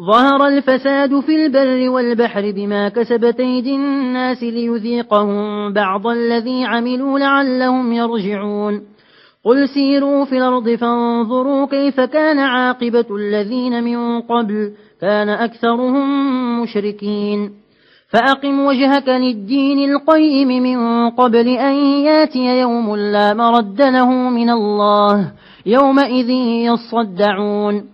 ظهر الفساد في البر والبحر بما كسبت أيدي الناس ليذيقهم بعض الذي عملوا لعلهم يرجعون. قل سيروا في الأرض فانظروا كيف كان عاقبة الذين من قبل كان أكثرهم مشركين. فأقم وجهك للدين القيم من قبل أن يأتي يوم لا مرد له من الله يومئذ يصدعون.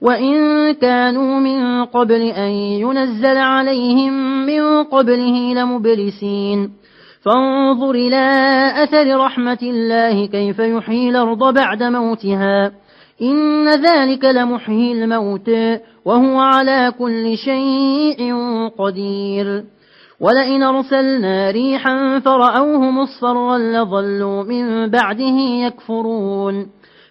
وإن كانوا من قبل أن ينزل عليهم من قبله لمبلسين فانظر إلى أثر رحمة الله كيف يحيي الأرض بعد موتها إن ذلك لمحيي الموت وهو على كل شيء قدير ولئن أرسلنا ريحا فرأوه مصفرا لظلوا من بعده يكفرون